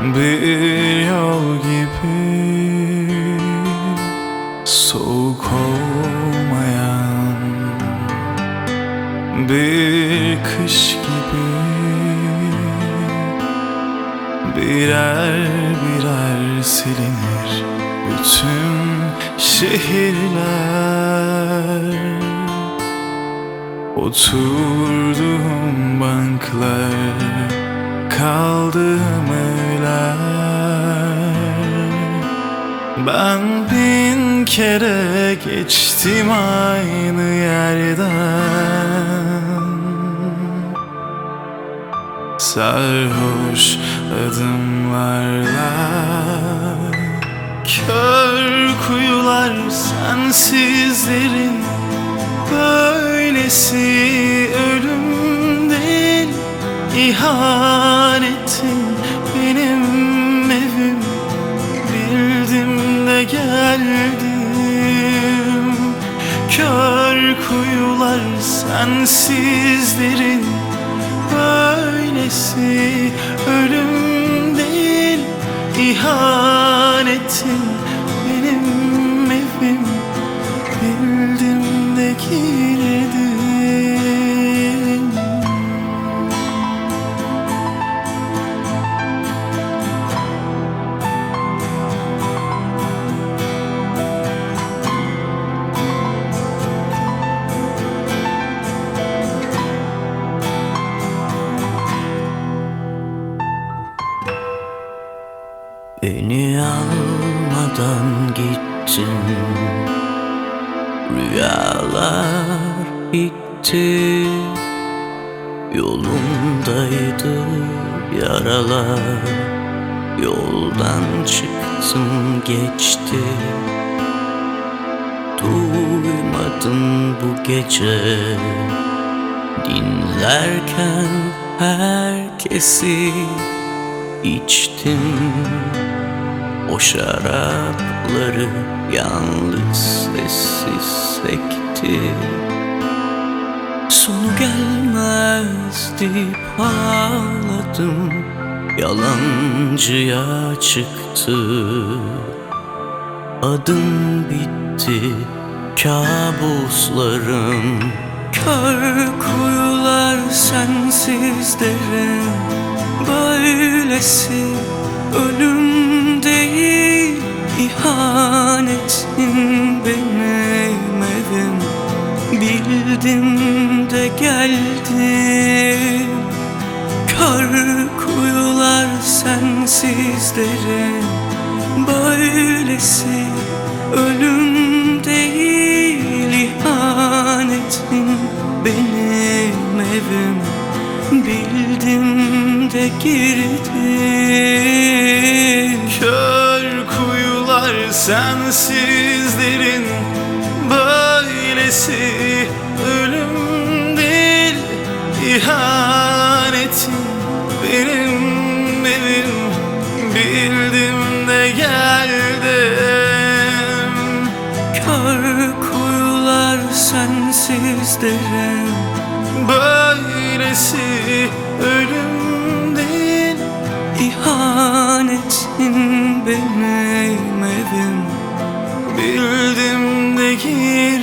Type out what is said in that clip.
bir yol gibi Soğuk olmayan bir kış gibi Birer birer silinir bütün şehirler. Oturduğum banklar Kaldığım evler. Ben bin kere geçtim aynı yerden. Sarhoş adımlarla. Kör kuyular sensizlerin Böylesi ölüm ihanetin benim evim. Bildim de geldim. Kör kuyular sensizlerin Böylesi ölüm değil. İhanetin Beni almadan gittin. Rüyalar bitti Yolundaydı yaralar. Yoldan çıktım geçti. Duymadın bu gece. Dinlerken herkesi içtim. O şarapları yalnız sessiz sekti. Sonu gelmez deyip ağladım. Yalancıya çıktı. Adım bitti kabuslarım. Kör kuyular sensiz derim Böylesi ölüm değil ihanetin benim. Evim Bildim de geldim. Kör kuyular sensiz derim Böylesi ölüm Girdim Kör kuyular sensizlerin Böylesi ölüm değil ihanetin benim evim Bildim de geldim. Kör kuyular sensiz derim Böylesi ölüm benim evim Bildim de girdim